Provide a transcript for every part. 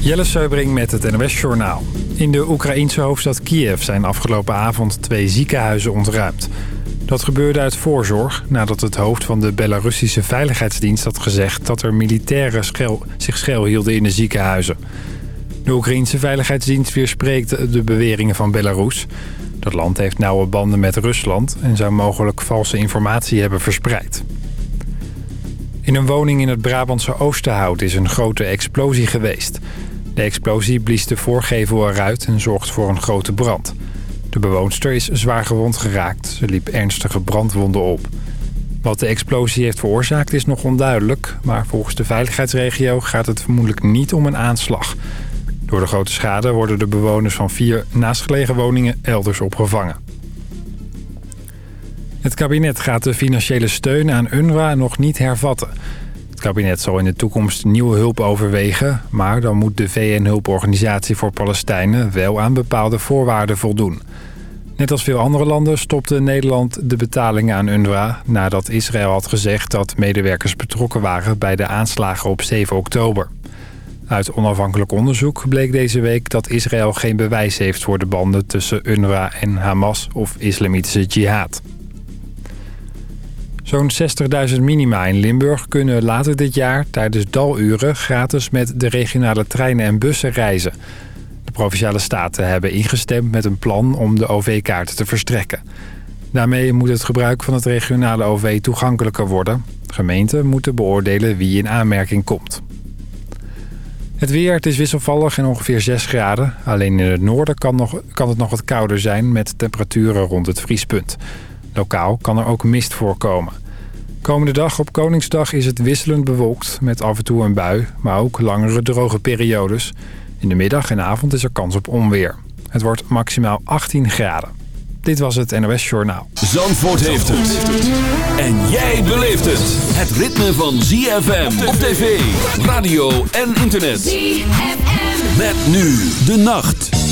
Jelle Seubring met het NOS Journaal. In de Oekraïense hoofdstad Kiev zijn afgelopen avond twee ziekenhuizen ontruimd. Dat gebeurde uit voorzorg nadat het hoofd van de Belarussische Veiligheidsdienst had gezegd... dat er militairen zich schuilhielden in de ziekenhuizen. De Oekraïense Veiligheidsdienst weerspreekt de beweringen van Belarus. Dat land heeft nauwe banden met Rusland en zou mogelijk valse informatie hebben verspreid. In een woning in het Brabantse Oosterhout is een grote explosie geweest. De explosie blies de voorgevel eruit en zorgt voor een grote brand. De bewoonster is zwaar gewond geraakt. Ze liep ernstige brandwonden op. Wat de explosie heeft veroorzaakt is nog onduidelijk... maar volgens de veiligheidsregio gaat het vermoedelijk niet om een aanslag. Door de grote schade worden de bewoners van vier naastgelegen woningen elders opgevangen. Het kabinet gaat de financiële steun aan UNRWA nog niet hervatten. Het kabinet zal in de toekomst nieuwe hulp overwegen... maar dan moet de VN-hulporganisatie voor Palestijnen wel aan bepaalde voorwaarden voldoen. Net als veel andere landen stopte Nederland de betalingen aan UNRWA... nadat Israël had gezegd dat medewerkers betrokken waren bij de aanslagen op 7 oktober. Uit onafhankelijk onderzoek bleek deze week dat Israël geen bewijs heeft voor de banden tussen UNRWA en Hamas of Islamitische Jihad. Zo'n 60.000 minima in Limburg kunnen later dit jaar tijdens daluren gratis met de regionale treinen en bussen reizen. De Provinciale Staten hebben ingestemd met een plan om de OV-kaarten te verstrekken. Daarmee moet het gebruik van het regionale OV toegankelijker worden. Gemeenten moeten beoordelen wie in aanmerking komt. Het weer, is wisselvallig en ongeveer 6 graden. Alleen in het noorden kan, nog, kan het nog wat kouder zijn met temperaturen rond het vriespunt. Lokaal kan er ook mist voorkomen. Komende dag op Koningsdag is het wisselend bewolkt met af en toe een bui, maar ook langere droge periodes. In de middag en avond is er kans op onweer. Het wordt maximaal 18 graden. Dit was het NOS Journaal. Zandvoort heeft het. En jij beleeft het. Het ritme van ZFM op tv, radio en internet. ZFM. Met nu de nacht.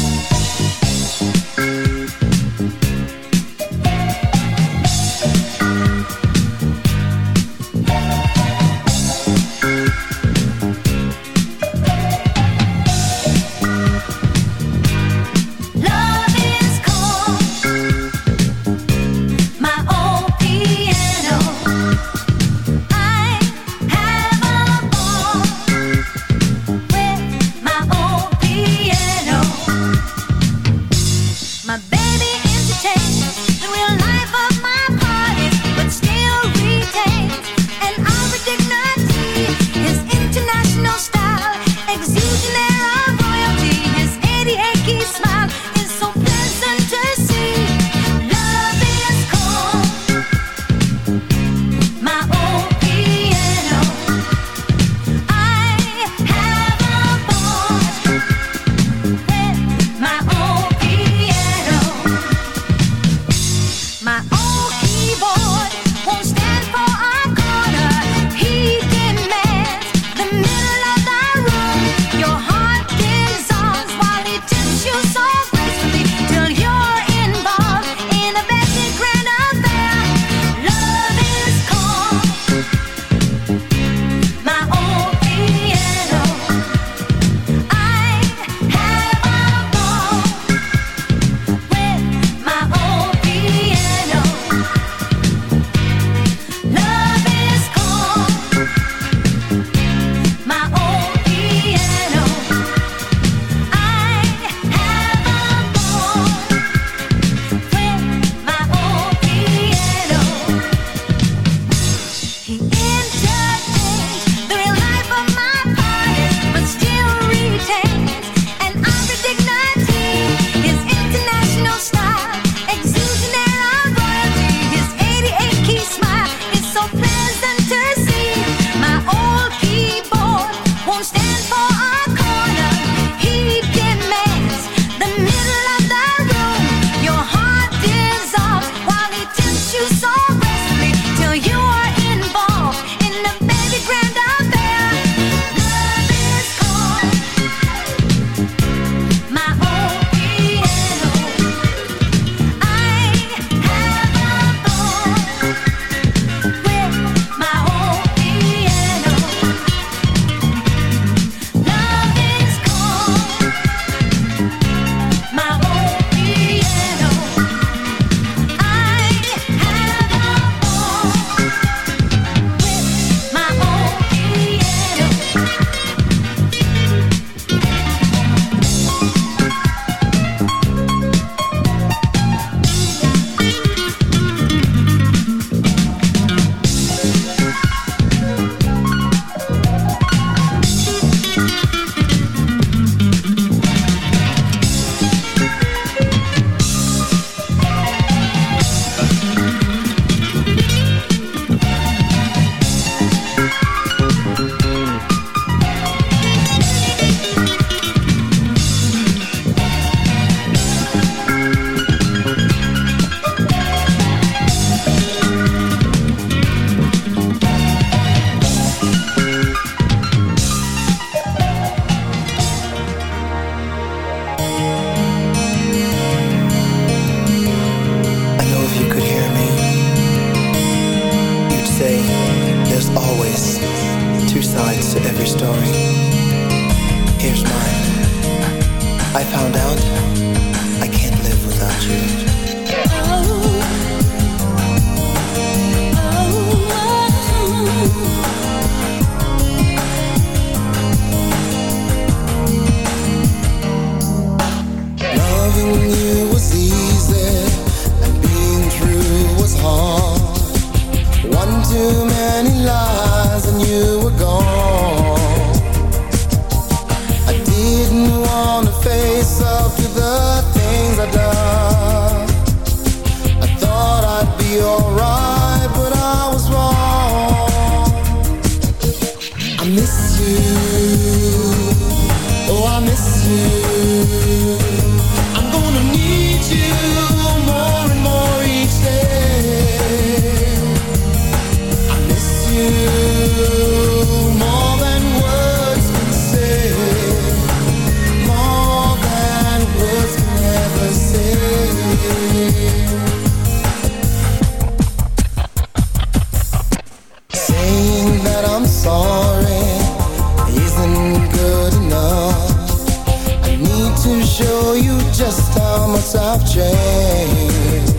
thoughts I've changed.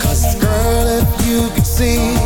Cause girl if you could see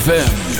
ZFM.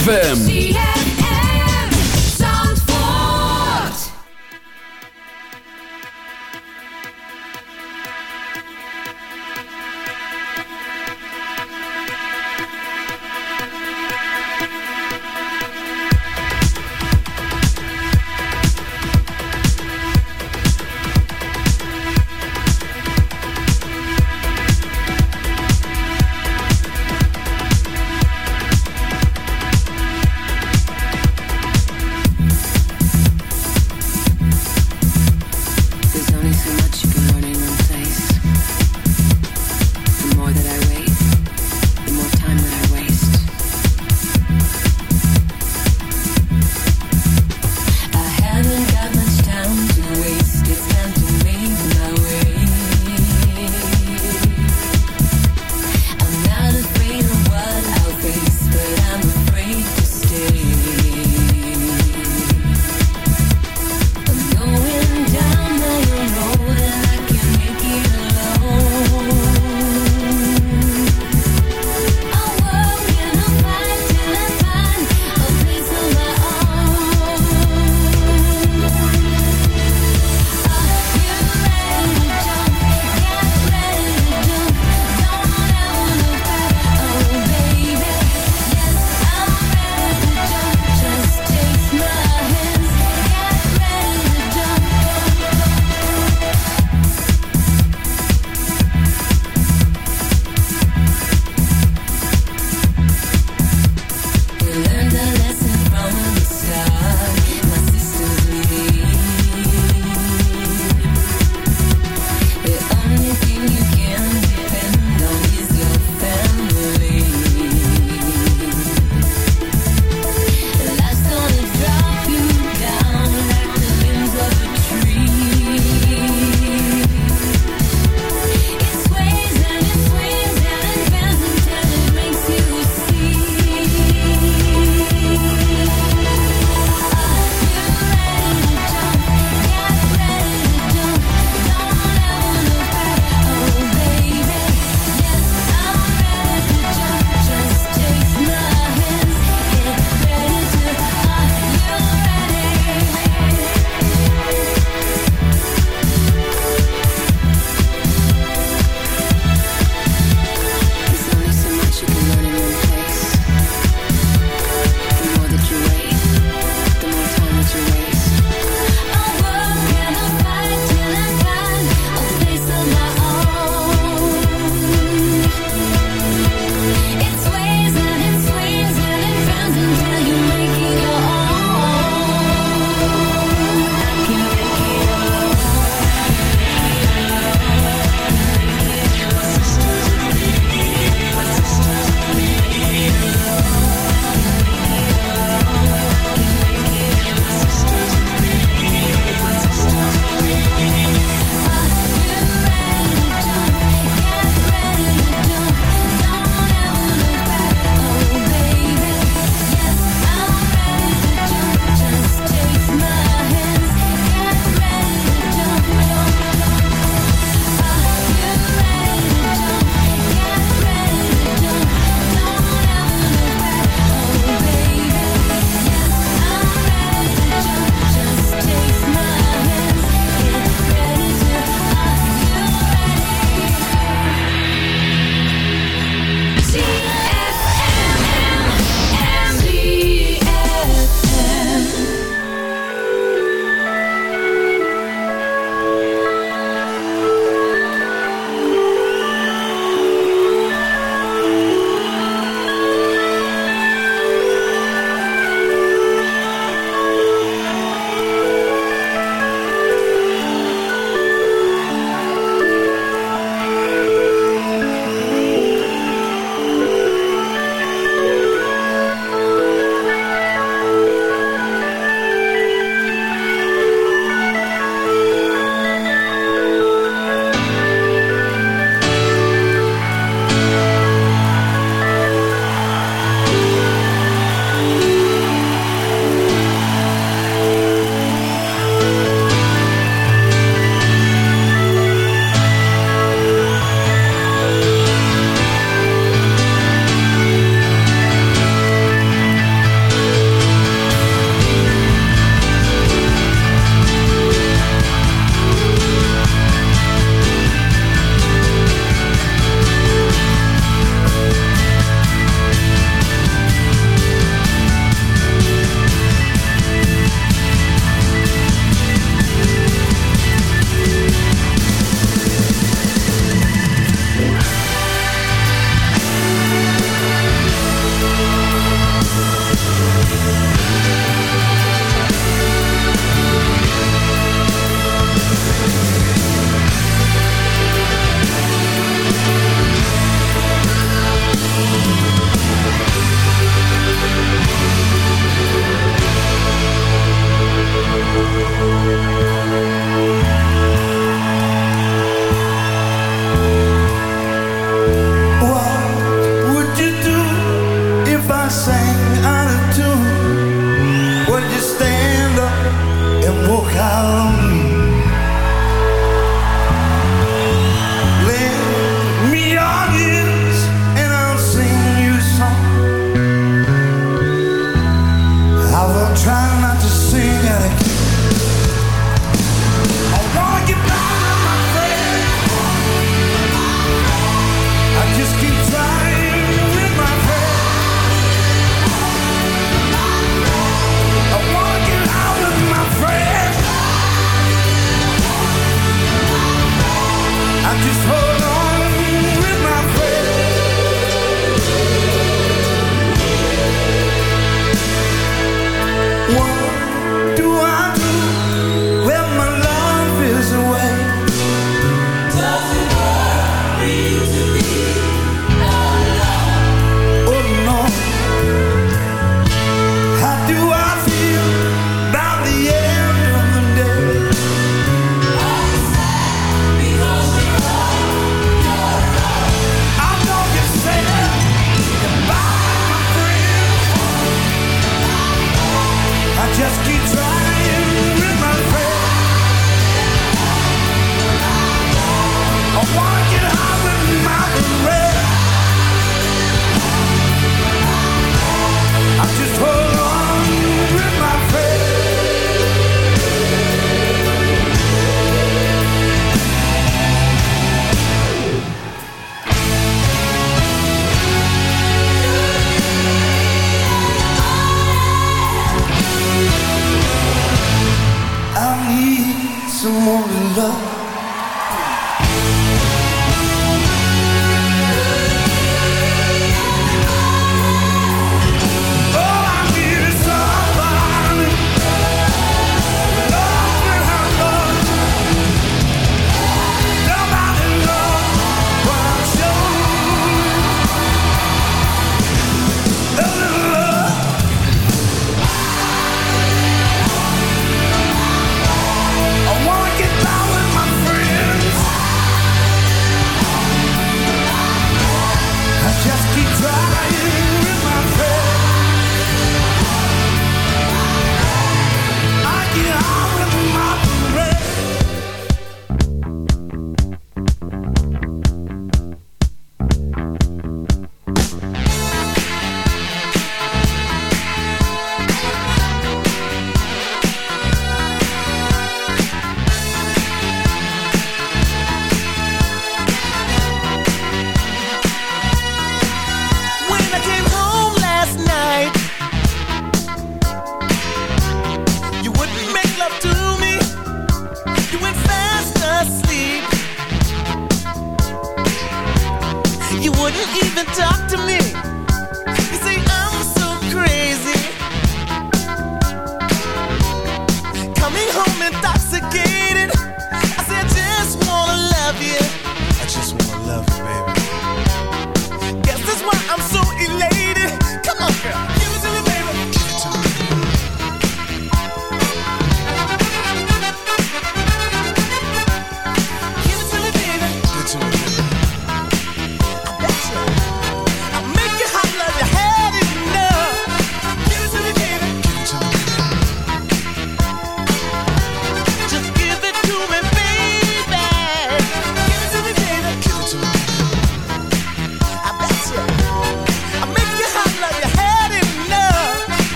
ZFM.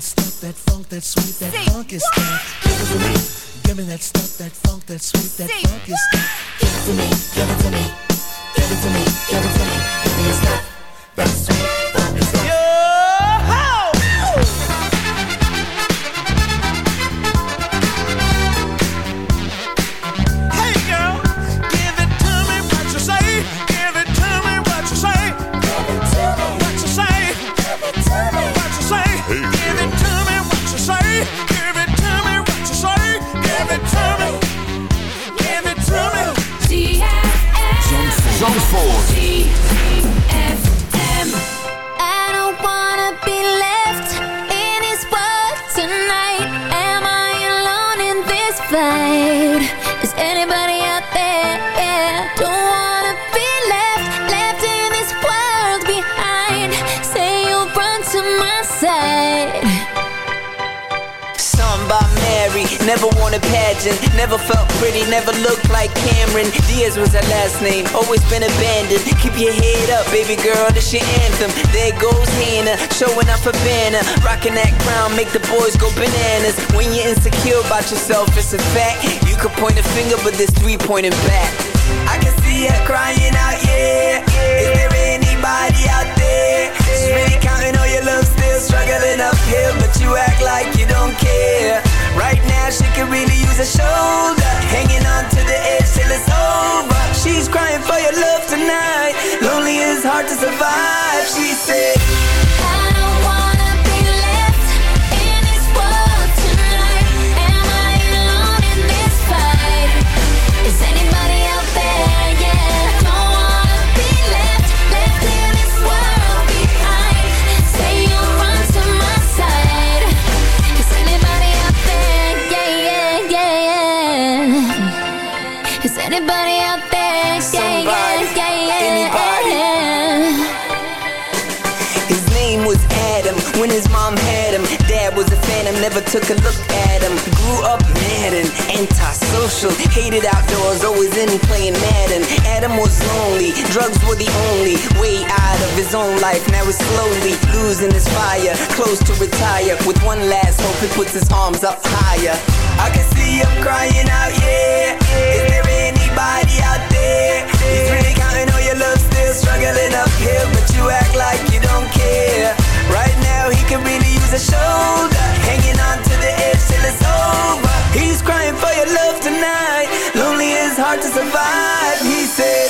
that stuff, that funk, that sweet, that funk is what? that. Give it to me. Give me that stuff, that funk, that sweet, that funk is that. Give it to me. About yourself, it's a fact. You could point a finger, but there's three pointing back. I can see her crying out, yeah. Is there anybody out there? She's really counting all your love, still struggling uphill, but you act like you don't care. Right now, she could really use a shoulder, hanging on to the edge till it's over. She's crying for your love tonight. Lonely is hard to survive, she said. Hated outdoors, always in playing Madden. Adam was lonely, drugs were the only way out of his own life. Now he's slowly losing his fire, close to retire. With one last hope, he puts his arms up higher. I can see him crying out, yeah. Is there anybody out there? He's really counting all your love, still struggling uphill, but you act like you don't care. Right now, he can really use a shoulder Hanging on to the it's over. He's crying for your love tonight. Lonely is hard to survive, he said